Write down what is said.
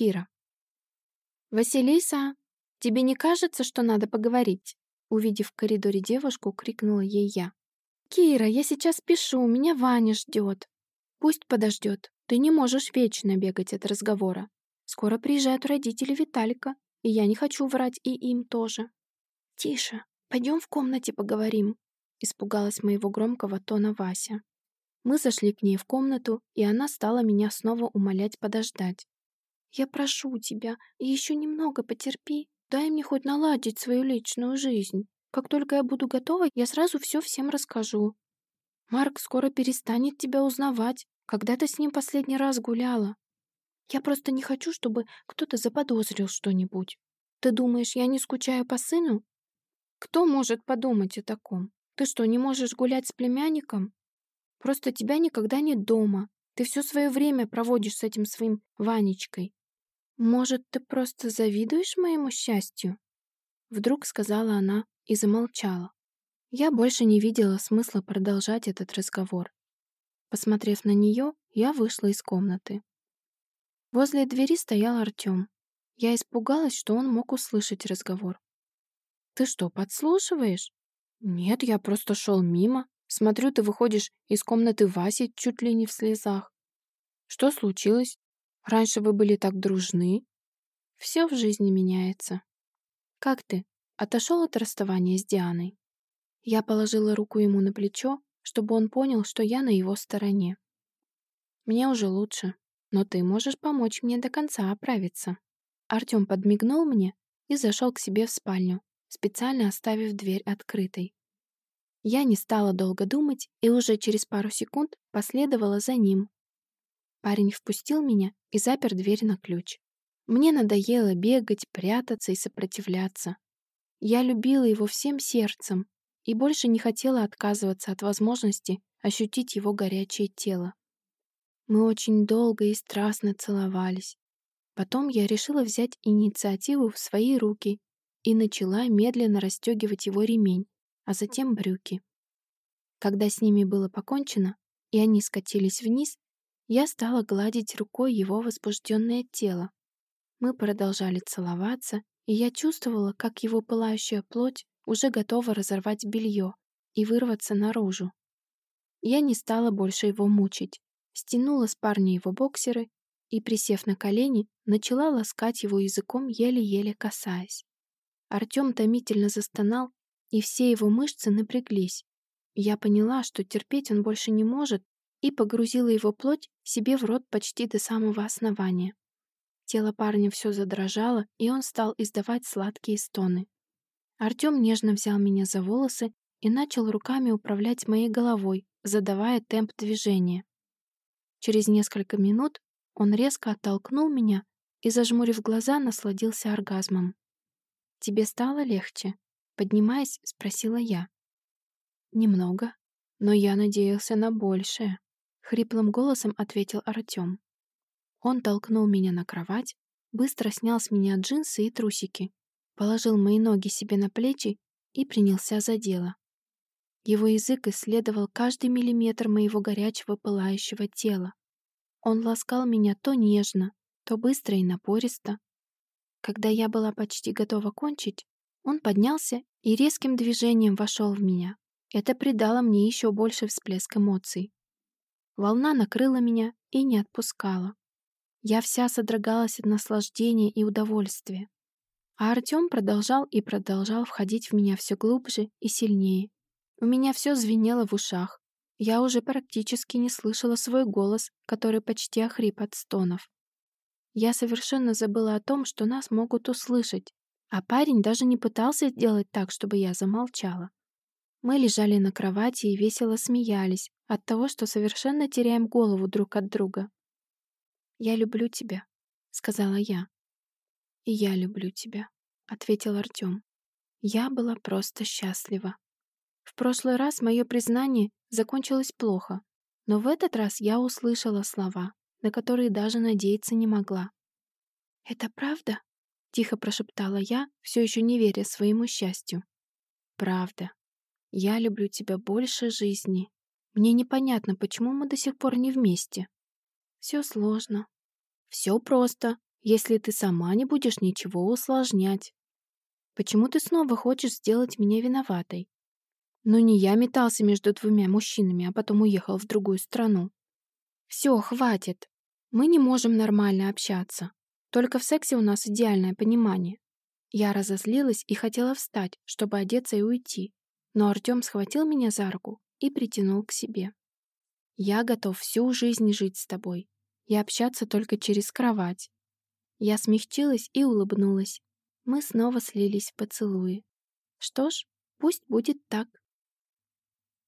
Кира. «Василиса, тебе не кажется, что надо поговорить?» Увидев в коридоре девушку, крикнула ей я. «Кира, я сейчас пишу, меня Ваня ждет». «Пусть подождет. Ты не можешь вечно бегать от разговора. Скоро приезжают родители Виталика, и я не хочу врать и им тоже». «Тише, пойдем в комнате поговорим», испугалась моего громкого тона Вася. Мы зашли к ней в комнату, и она стала меня снова умолять подождать. «Я прошу тебя, еще немного потерпи. Дай мне хоть наладить свою личную жизнь. Как только я буду готова, я сразу все всем расскажу. Марк скоро перестанет тебя узнавать, когда ты с ним последний раз гуляла. Я просто не хочу, чтобы кто-то заподозрил что-нибудь. Ты думаешь, я не скучаю по сыну? Кто может подумать о таком? Ты что, не можешь гулять с племянником? Просто тебя никогда нет дома. Ты все свое время проводишь с этим своим Ванечкой. «Может, ты просто завидуешь моему счастью?» Вдруг сказала она и замолчала. Я больше не видела смысла продолжать этот разговор. Посмотрев на нее, я вышла из комнаты. Возле двери стоял Артем. Я испугалась, что он мог услышать разговор. «Ты что, подслушиваешь?» «Нет, я просто шел мимо. Смотрю, ты выходишь из комнаты Васи чуть ли не в слезах. Что случилось? Раньше вы были так дружны. Все в жизни меняется. Как ты? Отошел от расставания с Дианой? Я положила руку ему на плечо, чтобы он понял, что я на его стороне. Мне уже лучше, но ты можешь помочь мне до конца оправиться. Артем подмигнул мне и зашел к себе в спальню, специально оставив дверь открытой. Я не стала долго думать и уже через пару секунд последовала за ним, Парень впустил меня и запер дверь на ключ. Мне надоело бегать, прятаться и сопротивляться. Я любила его всем сердцем и больше не хотела отказываться от возможности ощутить его горячее тело. Мы очень долго и страстно целовались. Потом я решила взять инициативу в свои руки и начала медленно расстегивать его ремень, а затем брюки. Когда с ними было покончено, и они скатились вниз, я стала гладить рукой его возбужденное тело. Мы продолжали целоваться, и я чувствовала, как его пылающая плоть уже готова разорвать белье и вырваться наружу. Я не стала больше его мучить, стянула с парня его боксеры и, присев на колени, начала ласкать его языком, еле-еле касаясь. Артем томительно застонал, и все его мышцы напряглись. Я поняла, что терпеть он больше не может, и погрузила его плоть себе в рот почти до самого основания. Тело парня все задрожало, и он стал издавать сладкие стоны. Артем нежно взял меня за волосы и начал руками управлять моей головой, задавая темп движения. Через несколько минут он резко оттолкнул меня и, зажмурив глаза, насладился оргазмом. «Тебе стало легче?» Поднимаясь, спросила я. «Немного, но я надеялся на большее». Хриплым голосом ответил Артем. Он толкнул меня на кровать, быстро снял с меня джинсы и трусики, положил мои ноги себе на плечи и принялся за дело. Его язык исследовал каждый миллиметр моего горячего пылающего тела. Он ласкал меня то нежно, то быстро и напористо. Когда я была почти готова кончить, он поднялся и резким движением вошел в меня. Это придало мне еще больше всплеск эмоций. Волна накрыла меня и не отпускала. Я вся содрогалась от наслаждения и удовольствия. А Артём продолжал и продолжал входить в меня все глубже и сильнее. У меня все звенело в ушах. Я уже практически не слышала свой голос, который почти охрип от стонов. Я совершенно забыла о том, что нас могут услышать, а парень даже не пытался сделать так, чтобы я замолчала. Мы лежали на кровати и весело смеялись от того, что совершенно теряем голову друг от друга. «Я люблю тебя», — сказала я. «И я люблю тебя», — ответил Артём. Я была просто счастлива. В прошлый раз мое признание закончилось плохо, но в этот раз я услышала слова, на которые даже надеяться не могла. «Это правда?» — тихо прошептала я, все еще не веря своему счастью. «Правда», я люблю тебя больше жизни. Мне непонятно, почему мы до сих пор не вместе. Все сложно. Все просто. если ты сама не будешь ничего усложнять. Почему ты снова хочешь сделать меня виноватой? Но не я метался между двумя мужчинами, а потом уехал в другую страну. Все, хватит. Мы не можем нормально общаться. Только в сексе у нас идеальное понимание. Я разозлилась и хотела встать, чтобы одеться и уйти. Но Артем схватил меня за руку и притянул к себе. «Я готов всю жизнь жить с тобой и общаться только через кровать». Я смягчилась и улыбнулась. Мы снова слились в поцелуи. Что ж, пусть будет так.